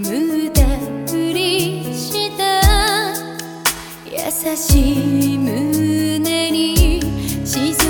眠たふした優しい胸に沈